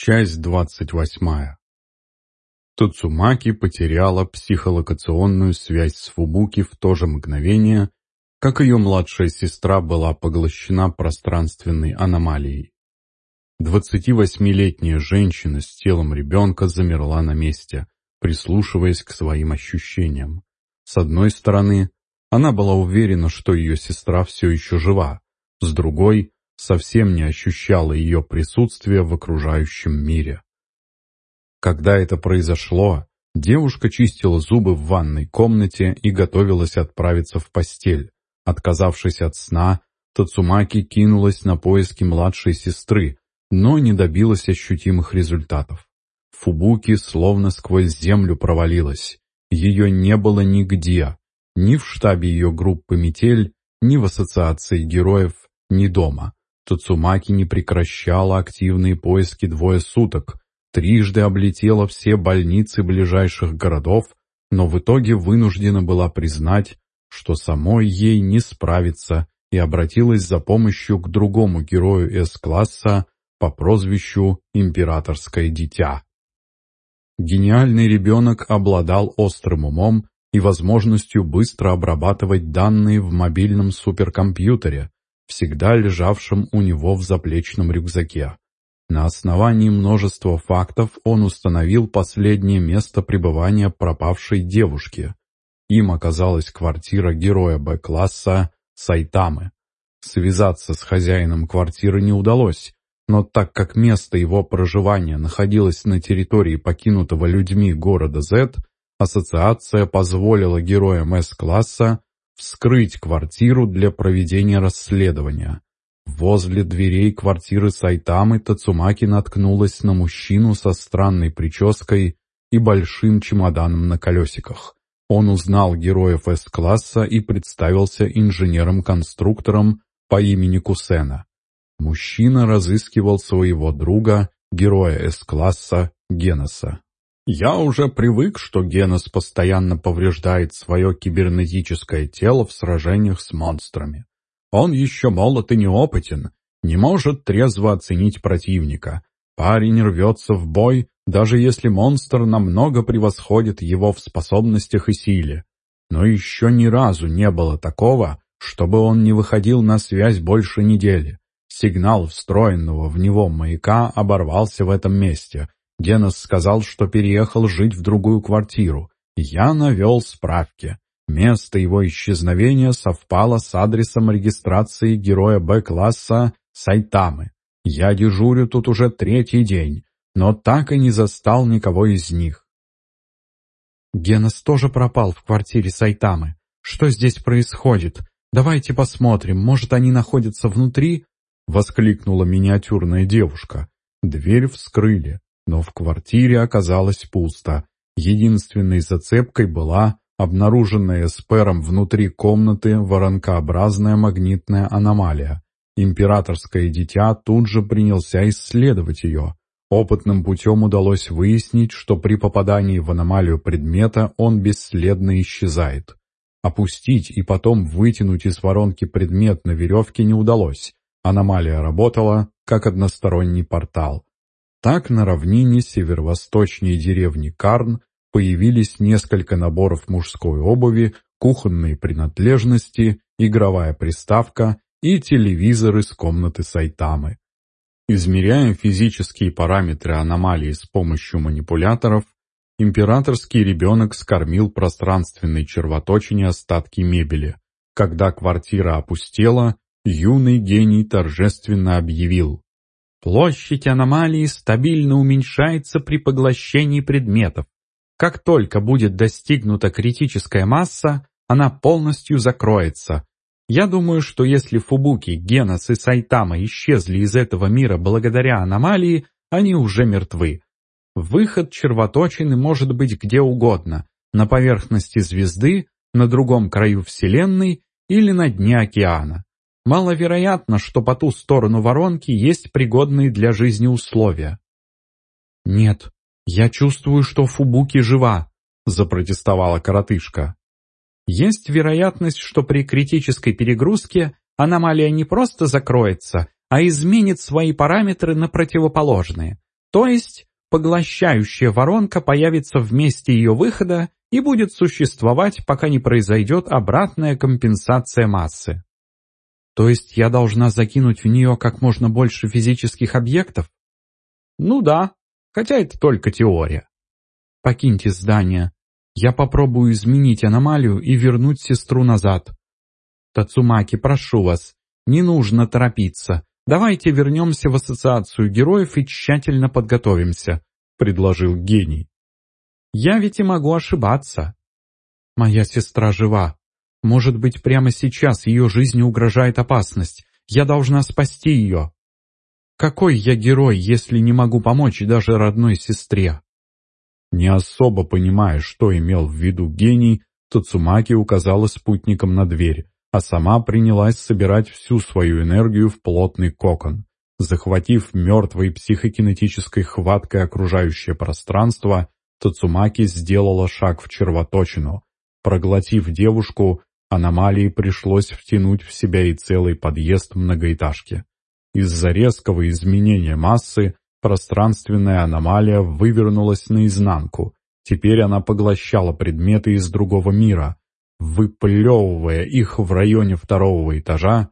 Часть двадцать восьмая. Тацумаки потеряла психолокационную связь с Фубуки в то же мгновение, как ее младшая сестра была поглощена пространственной аномалией. Двадцативосьмилетняя женщина с телом ребенка замерла на месте, прислушиваясь к своим ощущениям. С одной стороны, она была уверена, что ее сестра все еще жива, с другой совсем не ощущала ее присутствия в окружающем мире. Когда это произошло, девушка чистила зубы в ванной комнате и готовилась отправиться в постель. Отказавшись от сна, Тацумаки кинулась на поиски младшей сестры, но не добилась ощутимых результатов. Фубуки словно сквозь землю провалилась. Ее не было нигде, ни в штабе ее группы «Метель», ни в ассоциации героев, ни дома. Тацумаки не прекращала активные поиски двое суток, трижды облетела все больницы ближайших городов, но в итоге вынуждена была признать, что самой ей не справиться, и обратилась за помощью к другому герою С-класса по прозвищу «Императорское дитя». Гениальный ребенок обладал острым умом и возможностью быстро обрабатывать данные в мобильном суперкомпьютере, всегда лежавшем у него в заплечном рюкзаке. На основании множества фактов он установил последнее место пребывания пропавшей девушки. Им оказалась квартира героя Б-класса Сайтамы. Связаться с хозяином квартиры не удалось, но так как место его проживания находилось на территории покинутого людьми города Z, ассоциация позволила героям С-класса вскрыть квартиру для проведения расследования. Возле дверей квартиры Сайтамы Тацумаки наткнулась на мужчину со странной прической и большим чемоданом на колесиках. Он узнал героев С-класса и представился инженером-конструктором по имени Кусена. Мужчина разыскивал своего друга, героя С-класса Геноса. Я уже привык, что Генос постоянно повреждает свое кибернетическое тело в сражениях с монстрами. Он еще молод и неопытен, не может трезво оценить противника. Парень рвется в бой, даже если монстр намного превосходит его в способностях и силе. Но еще ни разу не было такого, чтобы он не выходил на связь больше недели. Сигнал встроенного в него маяка оборвался в этом месте, Генос сказал, что переехал жить в другую квартиру. Я навел справки. Место его исчезновения совпало с адресом регистрации героя Б-класса Сайтамы. Я дежурю тут уже третий день, но так и не застал никого из них. Генос тоже пропал в квартире Сайтамы. Что здесь происходит? Давайте посмотрим, может, они находятся внутри? Воскликнула миниатюрная девушка. Дверь вскрыли но в квартире оказалось пусто. Единственной зацепкой была обнаруженная эспером внутри комнаты воронкообразная магнитная аномалия. Императорское дитя тут же принялся исследовать ее. Опытным путем удалось выяснить, что при попадании в аномалию предмета он бесследно исчезает. Опустить и потом вытянуть из воронки предмет на веревке не удалось. Аномалия работала, как односторонний портал. Так на равнине северо-восточней деревни Карн появились несколько наборов мужской обуви, кухонные принадлежности, игровая приставка и телевизор из комнаты Сайтамы. Измеряя физические параметры аномалии с помощью манипуляторов, императорский ребенок скормил пространственной червоточине остатки мебели. Когда квартира опустела, юный гений торжественно объявил Площадь аномалии стабильно уменьшается при поглощении предметов. Как только будет достигнута критическая масса, она полностью закроется. Я думаю, что если Фубуки, Генос и Сайтама исчезли из этого мира благодаря аномалии, они уже мертвы. Выход червоточины может быть где угодно, на поверхности звезды, на другом краю Вселенной или на дне океана. Маловероятно, что по ту сторону воронки есть пригодные для жизни условия. «Нет, я чувствую, что Фубуки жива», — запротестовала коротышка. «Есть вероятность, что при критической перегрузке аномалия не просто закроется, а изменит свои параметры на противоположные. То есть поглощающая воронка появится в месте ее выхода и будет существовать, пока не произойдет обратная компенсация массы. То есть я должна закинуть в нее как можно больше физических объектов? Ну да, хотя это только теория. Покиньте здание. Я попробую изменить аномалию и вернуть сестру назад. Тацумаки, прошу вас, не нужно торопиться. Давайте вернемся в ассоциацию героев и тщательно подготовимся, предложил гений. Я ведь и могу ошибаться. Моя сестра жива. Может быть, прямо сейчас ее жизни угрожает опасность. Я должна спасти ее. Какой я герой, если не могу помочь даже родной сестре? Не особо понимая, что имел в виду гений, Тацумаки указала спутникам на дверь, а сама принялась собирать всю свою энергию в плотный кокон. Захватив мертвой психокинетической хваткой окружающее пространство, Тацумаки сделала шаг в червоточину. Проглотив девушку, аномалии пришлось втянуть в себя и целый подъезд многоэтажки. Из-за резкого изменения массы пространственная аномалия вывернулась наизнанку. Теперь она поглощала предметы из другого мира, выплевывая их в районе второго этажа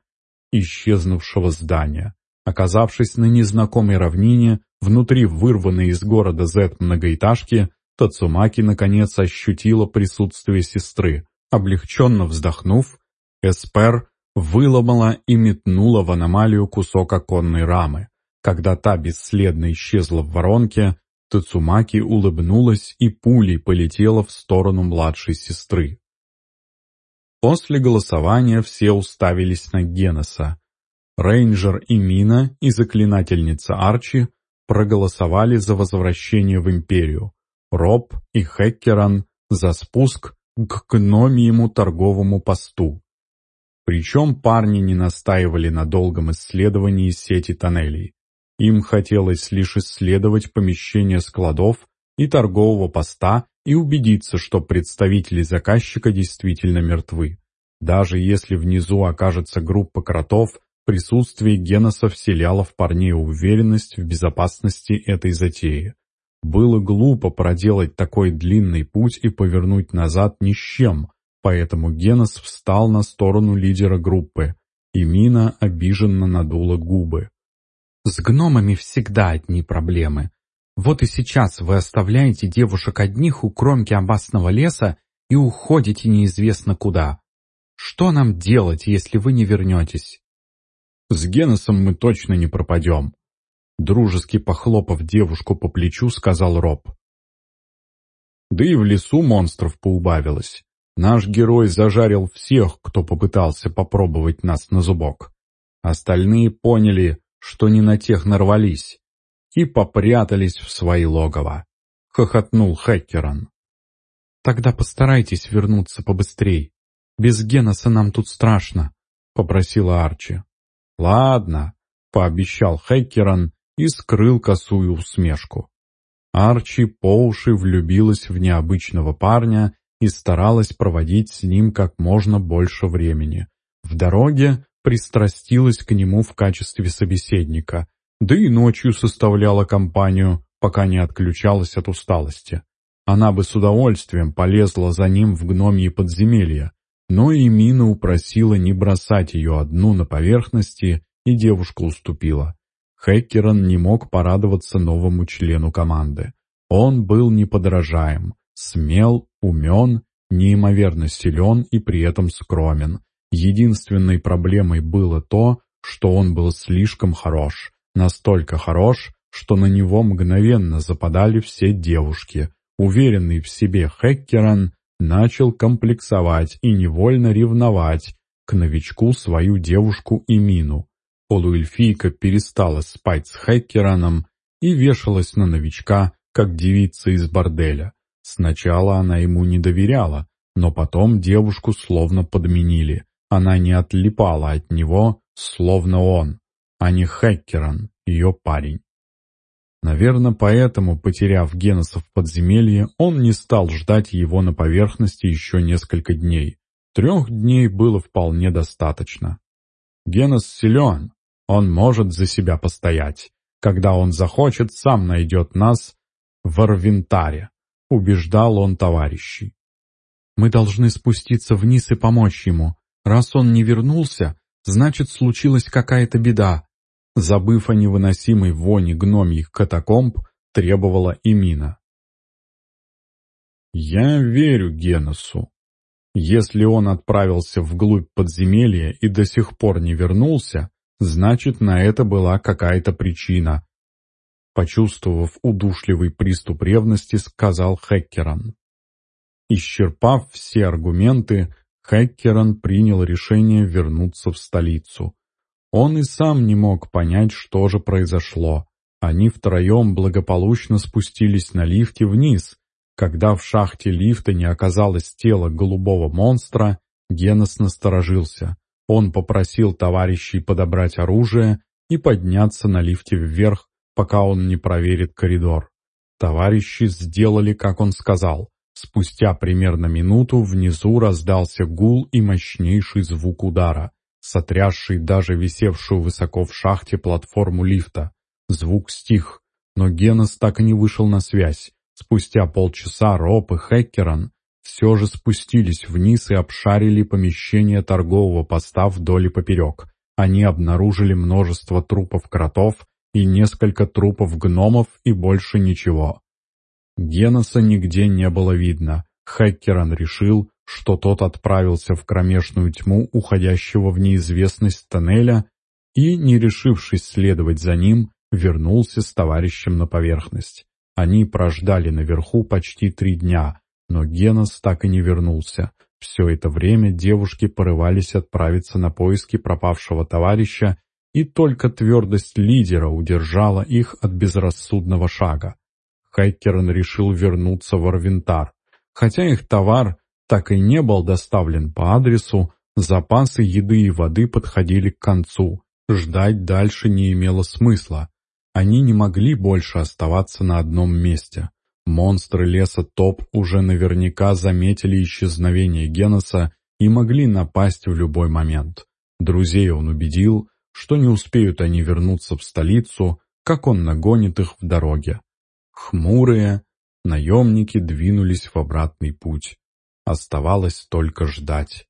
исчезнувшего здания. Оказавшись на незнакомой равнине, внутри вырванной из города Z многоэтажки, Тацумаки наконец ощутила присутствие сестры. Облегченно вздохнув, Эспер выломала и метнула в аномалию кусок оконной рамы. Когда та бесследно исчезла в воронке, Тацумаки улыбнулась и пулей полетела в сторону младшей сестры. После голосования все уставились на Геноса. Рейнджер и Мина и заклинательница Арчи проголосовали за возвращение в Империю. Роб и Хеккеран за спуск к гномиему торговому посту. Причем парни не настаивали на долгом исследовании сети тоннелей. Им хотелось лишь исследовать помещение складов и торгового поста и убедиться, что представители заказчика действительно мертвы. Даже если внизу окажется группа кротов, присутствие Геноса вселяло в парней уверенность в безопасности этой затеи. Было глупо проделать такой длинный путь и повернуть назад ни с чем, поэтому Генос встал на сторону лидера группы, и Мина обиженно надула губы. «С гномами всегда одни проблемы. Вот и сейчас вы оставляете девушек одних у кромки опасного леса и уходите неизвестно куда. Что нам делать, если вы не вернетесь?» «С Геносом мы точно не пропадем», Дружески похлопав девушку по плечу, сказал Роб. Да и в лесу монстров поубавилось. Наш герой зажарил всех, кто попытался попробовать нас на зубок. Остальные поняли, что не на тех нарвались, и попрятались в свои логово. Хохотнул Хеккерон. «Тогда постарайтесь вернуться побыстрей. Без Геноса нам тут страшно», — попросила Арчи. «Ладно», — пообещал Хеккерон и скрыл косую усмешку. Арчи по уши влюбилась в необычного парня и старалась проводить с ним как можно больше времени. В дороге пристрастилась к нему в качестве собеседника, да и ночью составляла компанию, пока не отключалась от усталости. Она бы с удовольствием полезла за ним в гномьи подземелья, но и Мина упросила не бросать ее одну на поверхности, и девушка уступила. Хеккерон не мог порадоваться новому члену команды. Он был неподражаем, смел, умен, неимоверно силен и при этом скромен. Единственной проблемой было то, что он был слишком хорош. Настолько хорош, что на него мгновенно западали все девушки. Уверенный в себе Хеккерон начал комплексовать и невольно ревновать к новичку свою девушку Имину. Полуэльфийка перестала спать с Хеккераном и вешалась на новичка, как девица из борделя. Сначала она ему не доверяла, но потом девушку словно подменили. Она не отлипала от него, словно он, а не Хеккеран, ее парень. Наверное, поэтому, потеряв Геноса в подземелье, он не стал ждать его на поверхности еще несколько дней. Трех дней было вполне достаточно. Генос силен, он может за себя постоять. Когда он захочет, сам найдет нас в Арвентаре», — убеждал он товарищей. «Мы должны спуститься вниз и помочь ему. Раз он не вернулся, значит, случилась какая-то беда». Забыв о невыносимой воне гномьих катакомб, требовала Имина. «Я верю Геносу. Если он отправился вглубь подземелья и до сих пор не вернулся, значит, на это была какая-то причина. Почувствовав удушливый приступ ревности, сказал Хеккеран. Исчерпав все аргументы, Хеккеран принял решение вернуться в столицу. Он и сам не мог понять, что же произошло. Они втроем благополучно спустились на лифте вниз, когда в шахте лифта не оказалось тела голубого монстра, Генос насторожился. Он попросил товарищей подобрать оружие и подняться на лифте вверх, пока он не проверит коридор. Товарищи сделали, как он сказал. Спустя примерно минуту внизу раздался гул и мощнейший звук удара, сотрясший даже висевшую высоко в шахте платформу лифта. Звук стих, но Генос так и не вышел на связь. Спустя полчаса Роб и Хеккерон все же спустились вниз и обшарили помещение торгового поста вдоль и поперек. Они обнаружили множество трупов кротов и несколько трупов гномов и больше ничего. Геноса нигде не было видно. Хеккерон решил, что тот отправился в кромешную тьму уходящего в неизвестность тоннеля и, не решившись следовать за ним, вернулся с товарищем на поверхность. Они прождали наверху почти три дня, но Генос так и не вернулся. Все это время девушки порывались отправиться на поиски пропавшего товарища, и только твердость лидера удержала их от безрассудного шага. Хайкерн решил вернуться в Арвентар. Хотя их товар так и не был доставлен по адресу, запасы еды и воды подходили к концу. Ждать дальше не имело смысла. Они не могли больше оставаться на одном месте. Монстры леса Топ уже наверняка заметили исчезновение Геноса и могли напасть в любой момент. Друзей он убедил, что не успеют они вернуться в столицу, как он нагонит их в дороге. Хмурые, наемники двинулись в обратный путь. Оставалось только ждать.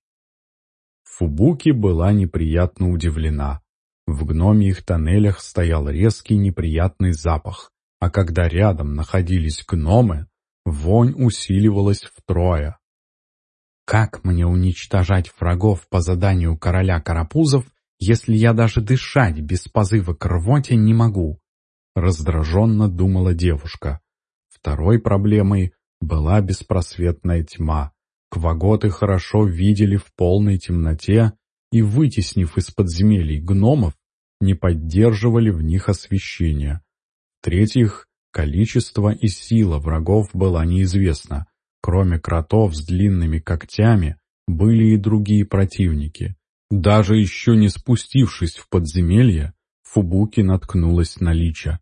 Фубуки была неприятно удивлена. В гномьих тоннелях стоял резкий неприятный запах, а когда рядом находились гномы, вонь усиливалась втрое. «Как мне уничтожать врагов по заданию короля Карапузов, если я даже дышать без позыва к рвоте не могу?» Раздраженно думала девушка. Второй проблемой была беспросветная тьма. Кваготы хорошо видели в полной темноте и, вытеснив из подземелий гномов, не поддерживали в них освещения. В-третьих, количество и сила врагов была неизвестна. Кроме кротов с длинными когтями, были и другие противники. Даже еще не спустившись в подземелье, Фубуки наткнулась на Лича.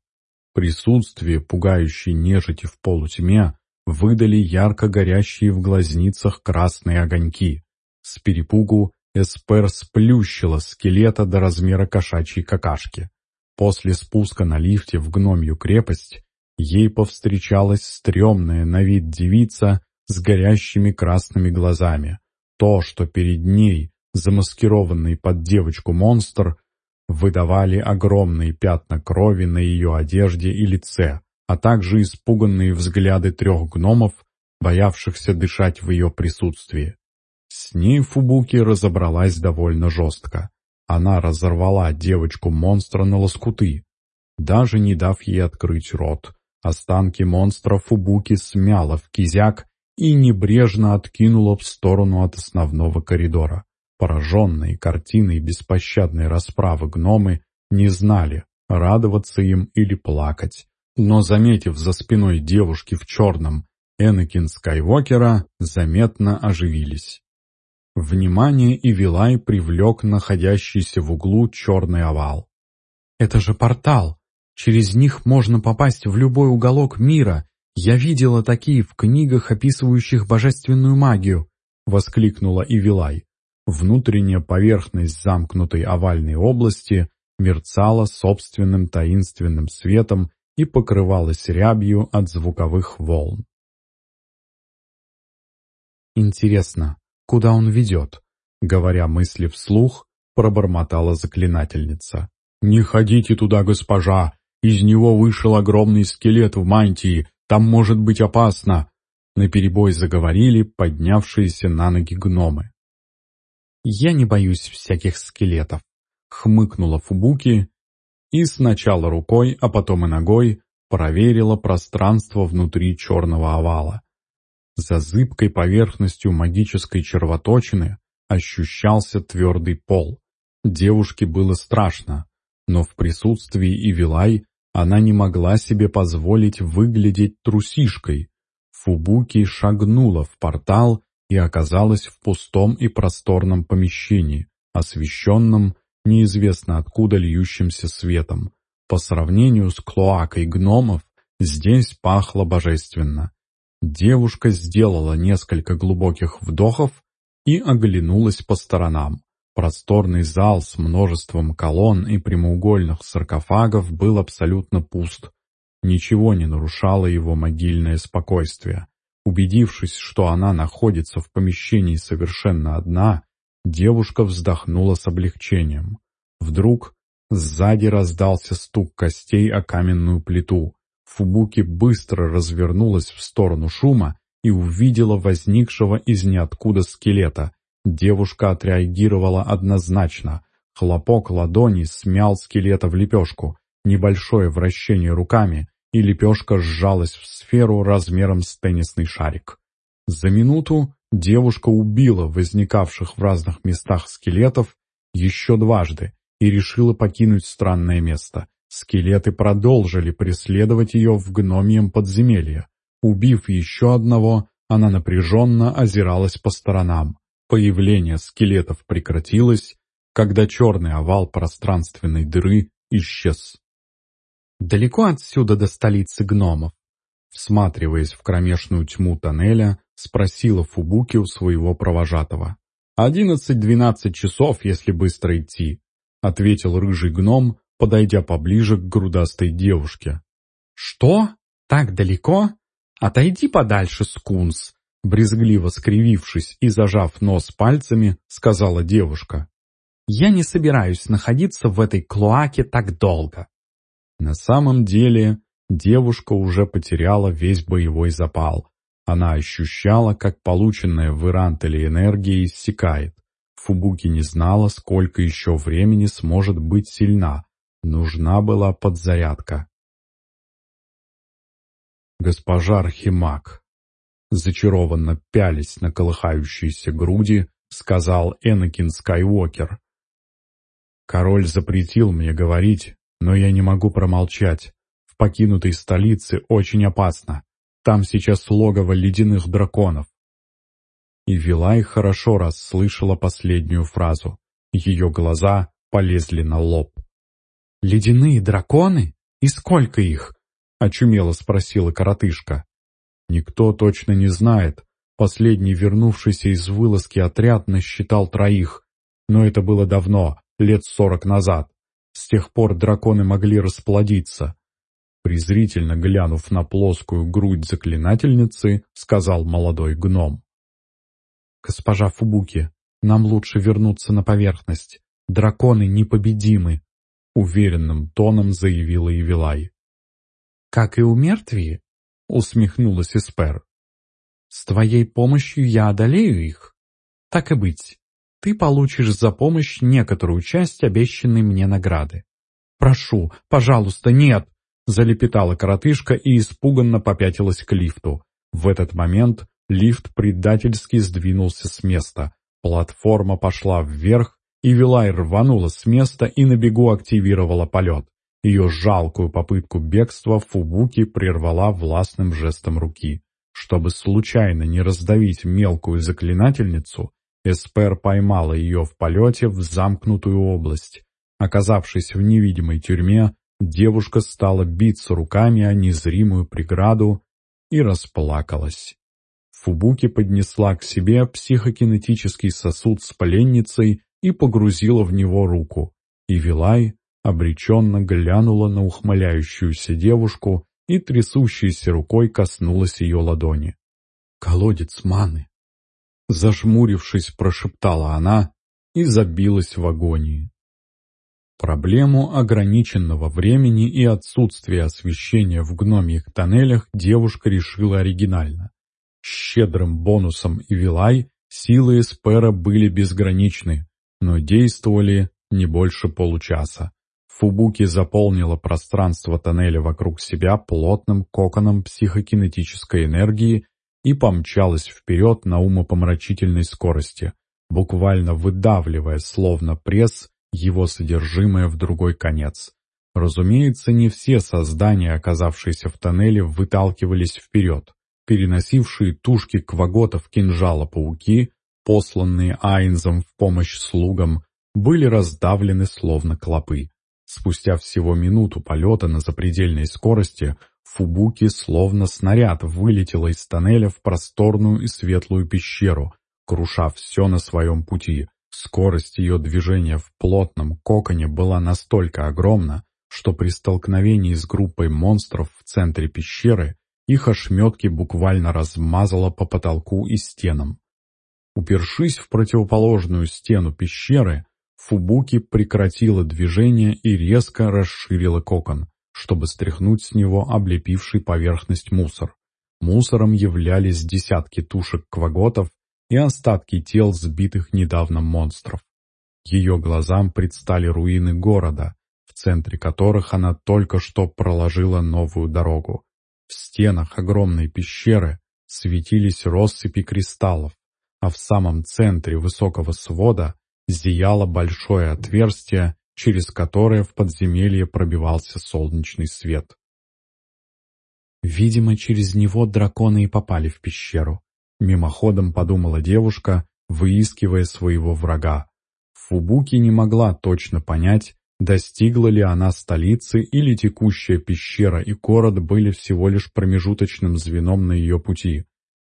Присутствие пугающей нежити в полутьме выдали ярко горящие в глазницах красные огоньки. С перепугу Эспер сплющила скелета до размера кошачьей какашки. После спуска на лифте в гномью крепость ей повстречалась стрёмная на вид девица с горящими красными глазами. То, что перед ней, замаскированный под девочку монстр, выдавали огромные пятна крови на ее одежде и лице, а также испуганные взгляды трех гномов, боявшихся дышать в ее присутствии. С ней Фубуки разобралась довольно жестко. Она разорвала девочку-монстра на лоскуты, даже не дав ей открыть рот. Останки монстра Фубуки смяла в кизяк и небрежно откинула в сторону от основного коридора. Пораженные картиной беспощадной расправы гномы не знали, радоваться им или плакать. Но, заметив за спиной девушки в черном Энакин Скайуокера, заметно оживились. Внимание Ивилай привлек находящийся в углу черный овал. «Это же портал! Через них можно попасть в любой уголок мира! Я видела такие в книгах, описывающих божественную магию!» — воскликнула Ивилай. Внутренняя поверхность замкнутой овальной области мерцала собственным таинственным светом и покрывалась рябью от звуковых волн. «Интересно, куда он ведет?» Говоря мысли вслух, пробормотала заклинательница. «Не ходите туда, госпожа! Из него вышел огромный скелет в мантии, там может быть опасно!» Наперебой заговорили поднявшиеся на ноги гномы. «Я не боюсь всяких скелетов», — хмыкнула Фубуки и сначала рукой, а потом и ногой проверила пространство внутри черного овала. За зыбкой поверхностью магической червоточины ощущался твердый пол. Девушке было страшно, но в присутствии Ивилай она не могла себе позволить выглядеть трусишкой. Фубуки шагнула в портал и оказалась в пустом и просторном помещении, освещенном неизвестно откуда льющимся светом. По сравнению с клоакой гномов, здесь пахло божественно. Девушка сделала несколько глубоких вдохов и оглянулась по сторонам. Просторный зал с множеством колонн и прямоугольных саркофагов был абсолютно пуст. Ничего не нарушало его могильное спокойствие. Убедившись, что она находится в помещении совершенно одна, девушка вздохнула с облегчением. Вдруг сзади раздался стук костей о каменную плиту. Фубуки быстро развернулась в сторону шума и увидела возникшего из ниоткуда скелета. Девушка отреагировала однозначно. Хлопок ладони смял скелета в лепешку. Небольшое вращение руками, и лепешка сжалась в сферу размером с теннисный шарик. За минуту девушка убила возникавших в разных местах скелетов еще дважды и решила покинуть странное место. Скелеты продолжили преследовать ее в гномием подземелье. Убив еще одного, она напряженно озиралась по сторонам. Появление скелетов прекратилось, когда черный овал пространственной дыры исчез. «Далеко отсюда до столицы гномов?» Всматриваясь в кромешную тьму тоннеля, спросила Фубуки у своего провожатого. «Одиннадцать-двенадцать часов, если быстро идти», — ответил рыжий гном, подойдя поближе к грудастой девушке. «Что? Так далеко?» «Отойди подальше, скунс!» Брезгливо скривившись и зажав нос пальцами, сказала девушка. «Я не собираюсь находиться в этой клоаке так долго». На самом деле девушка уже потеряла весь боевой запал. Она ощущала, как полученная в Ирантеле энергия иссякает. Фубуки не знала, сколько еще времени сможет быть сильна. Нужна была подзарядка госпожа Архимаг. Зачарованно пялись на колыхающиеся груди, сказал Энакин Скайуокер. Король запретил мне говорить, но я не могу промолчать. В покинутой столице очень опасно. Там сейчас логово ледяных драконов. И Вилай хорошо расслышала последнюю фразу. Ее глаза полезли на лоб. «Ледяные драконы? И сколько их?» — очумело спросила коротышка. «Никто точно не знает. Последний вернувшийся из вылазки отряд насчитал троих. Но это было давно, лет сорок назад. С тех пор драконы могли расплодиться». Презрительно глянув на плоскую грудь заклинательницы, сказал молодой гном. «Госпожа Фубуки, нам лучше вернуться на поверхность. Драконы непобедимы», — уверенным тоном заявила Евилай. «Как и у мертвии?» — усмехнулась Эспер. «С твоей помощью я одолею их. Так и быть, ты получишь за помощь некоторую часть обещанной мне награды. Прошу, пожалуйста, нет!» — залепетала коротышка и испуганно попятилась к лифту. В этот момент лифт предательски сдвинулся с места. Платформа пошла вверх, и Вилай рванула с места и на бегу активировала полет. Ее жалкую попытку бегства Фубуки прервала властным жестом руки. Чтобы случайно не раздавить мелкую заклинательницу, Эспер поймала ее в полете в замкнутую область. Оказавшись в невидимой тюрьме, девушка стала биться руками о незримую преграду и расплакалась. Фубуки поднесла к себе психокинетический сосуд с поленницей и погрузила в него руку. И Вилай обреченно глянула на ухмыляющуюся девушку и трясущейся рукой коснулась ее ладони. «Колодец маны!» Зажмурившись, прошептала она и забилась в агонии. Проблему ограниченного времени и отсутствия освещения в гномьих тоннелях девушка решила оригинально. Щедрым бонусом и вилай силы Эспера были безграничны, но действовали не больше получаса. Фубуки заполнила пространство тоннеля вокруг себя плотным коконом психокинетической энергии и помчалась вперед на умопомрачительной скорости, буквально выдавливая, словно пресс, его содержимое в другой конец. Разумеется, не все создания, оказавшиеся в тоннеле, выталкивались вперед. Переносившие тушки кваготов кинжала-пауки, посланные Айнзом в помощь слугам, были раздавлены словно клопы. Спустя всего минуту полета на запредельной скорости Фубуки словно снаряд вылетела из тоннеля в просторную и светлую пещеру, круша все на своем пути. Скорость ее движения в плотном коконе была настолько огромна, что при столкновении с группой монстров в центре пещеры их ошметки буквально размазало по потолку и стенам. Упершись в противоположную стену пещеры, Фубуки прекратила движение и резко расширила кокон, чтобы стряхнуть с него облепивший поверхность мусор. Мусором являлись десятки тушек кваготов и остатки тел сбитых недавно монстров. Ее глазам предстали руины города, в центре которых она только что проложила новую дорогу. В стенах огромной пещеры светились россыпи кристаллов, а в самом центре высокого свода зияло большое отверстие, через которое в подземелье пробивался солнечный свет. Видимо, через него драконы и попали в пещеру. Мимоходом подумала девушка, выискивая своего врага. Фубуки не могла точно понять, достигла ли она столицы или текущая пещера и город были всего лишь промежуточным звеном на ее пути.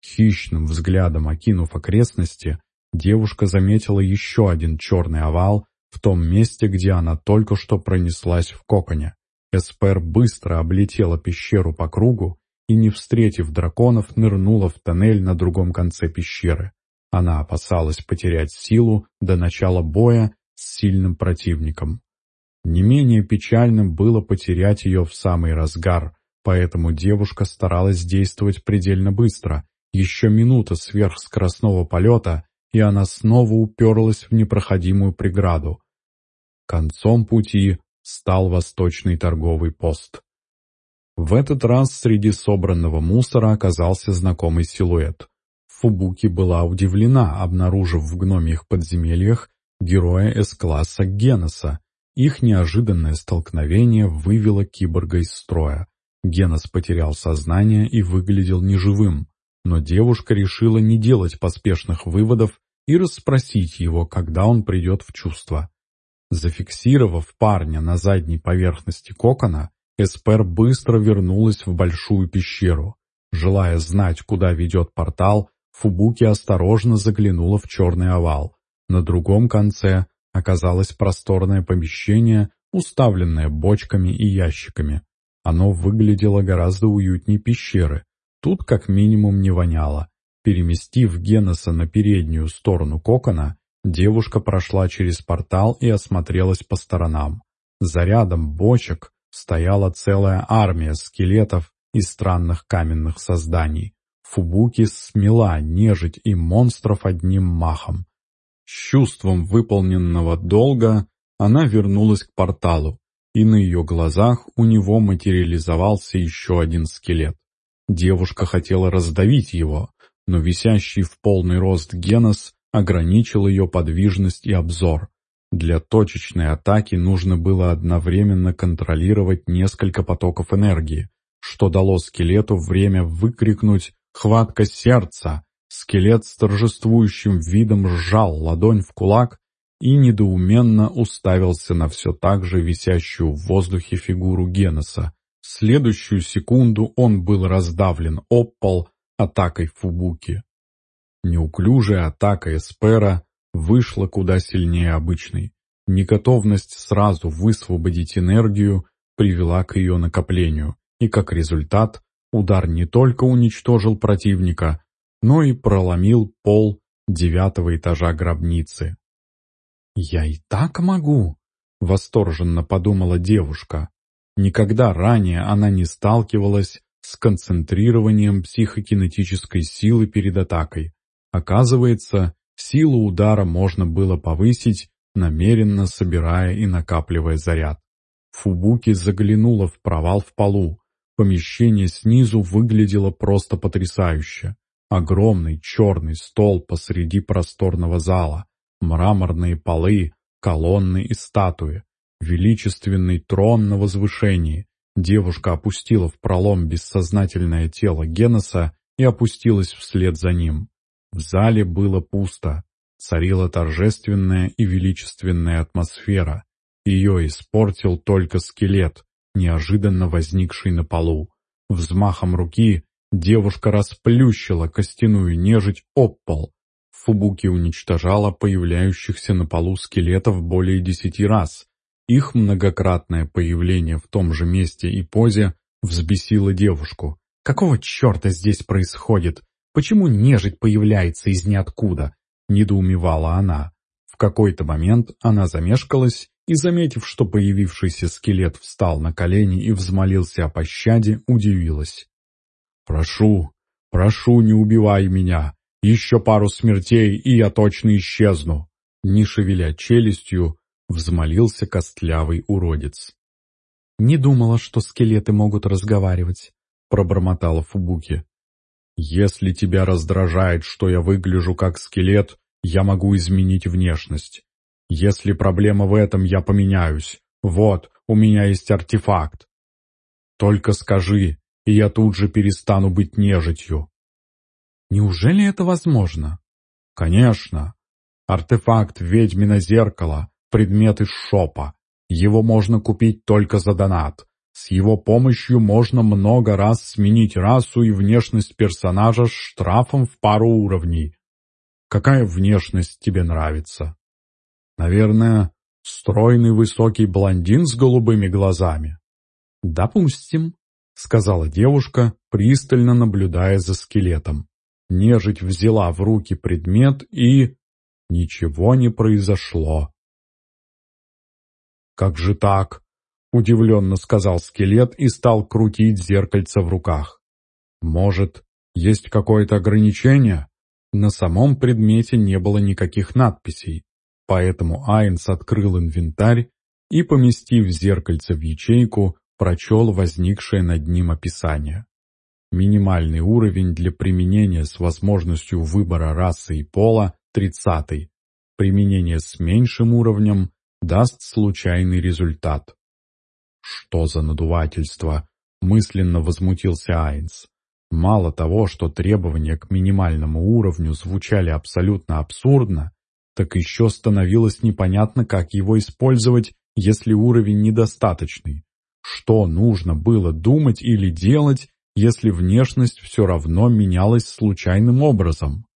Хищным взглядом окинув окрестности, девушка заметила еще один черный овал в том месте, где она только что пронеслась в коконе. Эспер быстро облетела пещеру по кругу и, не встретив драконов, нырнула в тоннель на другом конце пещеры. Она опасалась потерять силу до начала боя с сильным противником. Не менее печальным было потерять ее в самый разгар, поэтому девушка старалась действовать предельно быстро. Еще минута сверхскоростного полета, и она снова уперлась в непроходимую преграду. Концом пути стал восточный торговый пост. В этот раз среди собранного мусора оказался знакомый силуэт. Фубуки была удивлена, обнаружив в гномьих подземельях героя С-класса Геноса. Их неожиданное столкновение вывело киборга из строя. Генос потерял сознание и выглядел неживым, но девушка решила не делать поспешных выводов и расспросить его, когда он придет в чувство. Зафиксировав парня на задней поверхности кокона, Эспер быстро вернулась в большую пещеру. Желая знать, куда ведет портал, Фубуки осторожно заглянула в черный овал. На другом конце оказалось просторное помещение, уставленное бочками и ящиками. Оно выглядело гораздо уютнее пещеры. Тут как минимум не воняло. Переместив Геноса на переднюю сторону кокона, девушка прошла через портал и осмотрелась по сторонам. За рядом бочек стояла целая армия скелетов и странных каменных созданий. Фубуки смела нежить и монстров одним махом. С чувством выполненного долга она вернулась к порталу, и на ее глазах у него материализовался еще один скелет. Девушка хотела раздавить его, но висящий в полный рост Генос ограничил ее подвижность и обзор. Для точечной атаки нужно было одновременно контролировать несколько потоков энергии, что дало скелету время выкрикнуть «Хватка сердца!». Скелет с торжествующим видом сжал ладонь в кулак и недоуменно уставился на все так же висящую в воздухе фигуру Геноса. В следующую секунду он был раздавлен об атакой Фубуки. Неуклюжая атака Эспера вышла куда сильнее обычной. Неготовность сразу высвободить энергию привела к ее накоплению, и как результат удар не только уничтожил противника, но и проломил пол девятого этажа гробницы. «Я и так могу!» — восторженно подумала девушка. Никогда ранее она не сталкивалась с концентрированием психокинетической силы перед атакой. Оказывается, силу удара можно было повысить, намеренно собирая и накапливая заряд. Фубуки заглянула в провал в полу. Помещение снизу выглядело просто потрясающе. Огромный черный стол посреди просторного зала, мраморные полы, колонны и статуи, величественный трон на возвышении. Девушка опустила в пролом бессознательное тело Геноса и опустилась вслед за ним. В зале было пусто, царила торжественная и величественная атмосфера. Ее испортил только скелет, неожиданно возникший на полу. Взмахом руки девушка расплющила костяную нежить об пол. Фубуки уничтожала появляющихся на полу скелетов более десяти раз. Их многократное появление в том же месте и позе взбесило девушку. «Какого черта здесь происходит? Почему нежить появляется из ниоткуда?» — недоумевала она. В какой-то момент она замешкалась и, заметив, что появившийся скелет встал на колени и взмолился о пощаде, удивилась. «Прошу, прошу, не убивай меня. Еще пару смертей, и я точно исчезну!» Не шевеля челюстью, взмолился костлявый уродец. «Не думала, что скелеты могут разговаривать», — пробормотала Фубуки. «Если тебя раздражает, что я выгляжу как скелет, я могу изменить внешность. Если проблема в этом, я поменяюсь. Вот, у меня есть артефакт. Только скажи, и я тут же перестану быть нежитью. Неужели это возможно? Конечно. Артефакт «Ведьмино зеркало» — предмет из шопа. Его можно купить только за донат. С его помощью можно много раз сменить расу и внешность персонажа с штрафом в пару уровней. Какая внешность тебе нравится? Наверное, стройный высокий блондин с голубыми глазами. «Допустим», — сказала девушка, пристально наблюдая за скелетом. Нежить взяла в руки предмет и... Ничего не произошло. «Как же так?» — удивленно сказал скелет и стал крутить зеркальце в руках. «Может, есть какое-то ограничение?» На самом предмете не было никаких надписей, Поэтому Айнс открыл инвентарь и, поместив зеркальце в ячейку, прочел возникшее над ним описание. Минимальный уровень для применения с возможностью выбора расы и пола – 30. Применение с меньшим уровнем даст случайный результат. Что за надувательство? Мысленно возмутился Айнс. Мало того, что требования к минимальному уровню звучали абсолютно абсурдно, так еще становилось непонятно, как его использовать, если уровень недостаточный. Что нужно было думать или делать, если внешность все равно менялась случайным образом?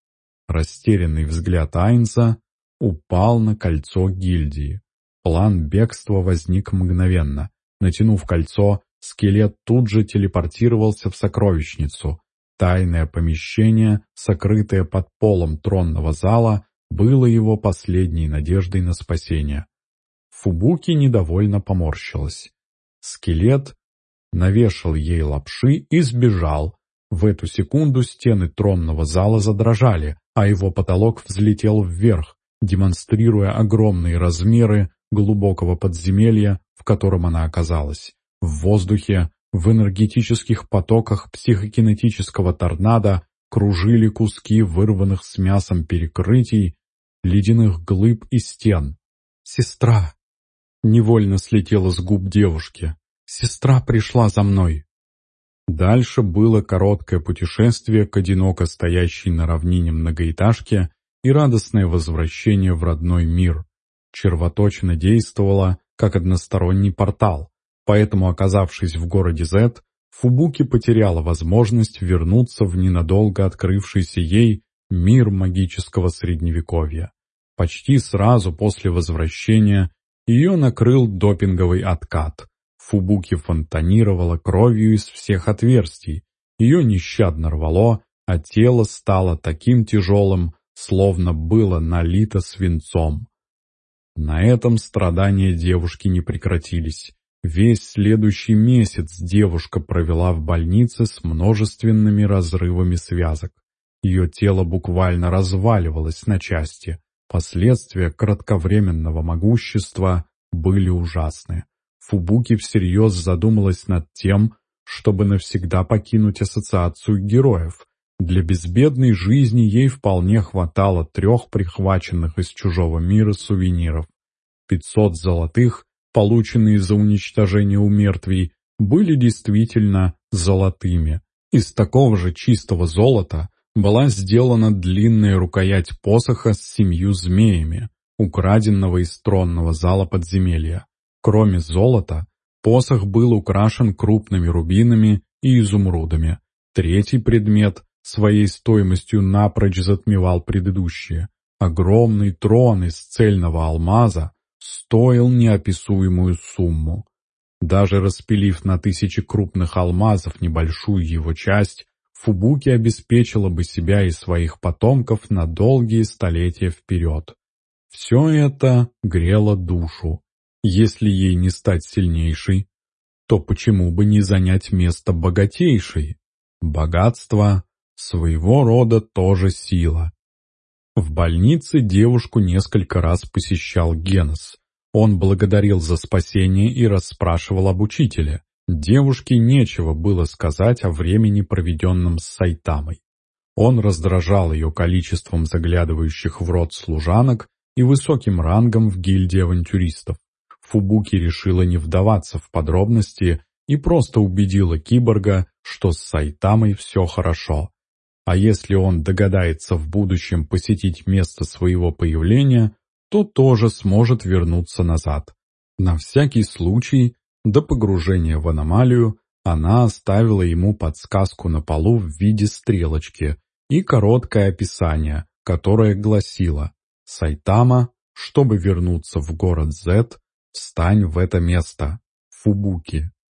Растерянный взгляд Айнса упал на кольцо гильдии. План бегства возник мгновенно. Натянув кольцо, скелет тут же телепортировался в сокровищницу. Тайное помещение, сокрытое под полом тронного зала, было его последней надеждой на спасение. Фубуки недовольно поморщилась. Скелет навешал ей лапши и сбежал. В эту секунду стены тронного зала задрожали, а его потолок взлетел вверх, демонстрируя огромные размеры глубокого подземелья, в котором она оказалась. В воздухе, в энергетических потоках психокинетического торнадо кружили куски вырванных с мясом перекрытий, ледяных глыб и стен. «Сестра!» Невольно слетела с губ девушки. «Сестра пришла за мной!» Дальше было короткое путешествие к одиноко стоящей на равнине многоэтажке и радостное возвращение в родной мир. Червоточина действовала как односторонний портал, поэтому, оказавшись в городе Z, Фубуки потеряла возможность вернуться в ненадолго открывшийся ей мир магического средневековья. Почти сразу после возвращения ее накрыл допинговый откат. Фубуки фонтанировала кровью из всех отверстий, ее нещадно рвало, а тело стало таким тяжелым, словно было налито свинцом. На этом страдания девушки не прекратились. Весь следующий месяц девушка провела в больнице с множественными разрывами связок. Ее тело буквально разваливалось на части. Последствия кратковременного могущества были ужасны. Фубуки всерьез задумалась над тем, чтобы навсегда покинуть ассоциацию героев. Для безбедной жизни ей вполне хватало трех прихваченных из чужого мира сувениров. Пятьсот золотых, полученные за уничтожение у мертвей, были действительно золотыми. Из такого же чистого золота была сделана длинная рукоять посоха с семью змеями, украденного из тронного зала подземелья. Кроме золота, посох был украшен крупными рубинами и изумрудами. Третий предмет своей стоимостью напрочь затмевал предыдущие. Огромный трон из цельного алмаза стоил неописуемую сумму. Даже распилив на тысячи крупных алмазов небольшую его часть, Фубуки обеспечила бы себя и своих потомков на долгие столетия вперед. Все это грело душу. Если ей не стать сильнейшей, то почему бы не занять место богатейшей? Богатство своего рода тоже сила. В больнице девушку несколько раз посещал Генос. Он благодарил за спасение и расспрашивал об учителе. Девушке нечего было сказать о времени, проведенном с Сайтамой. Он раздражал ее количеством заглядывающих в рот служанок и высоким рангом в гильдии авантюристов. Фубуки решила не вдаваться в подробности и просто убедила киборга, что с Сайтамой все хорошо. А если он догадается в будущем посетить место своего появления, то тоже сможет вернуться назад. На всякий случай до погружения в аномалию она оставила ему подсказку на полу в виде стрелочки и короткое описание, которое гласило «Сайтама, чтобы вернуться в город Z, встань в это место, Фубуки».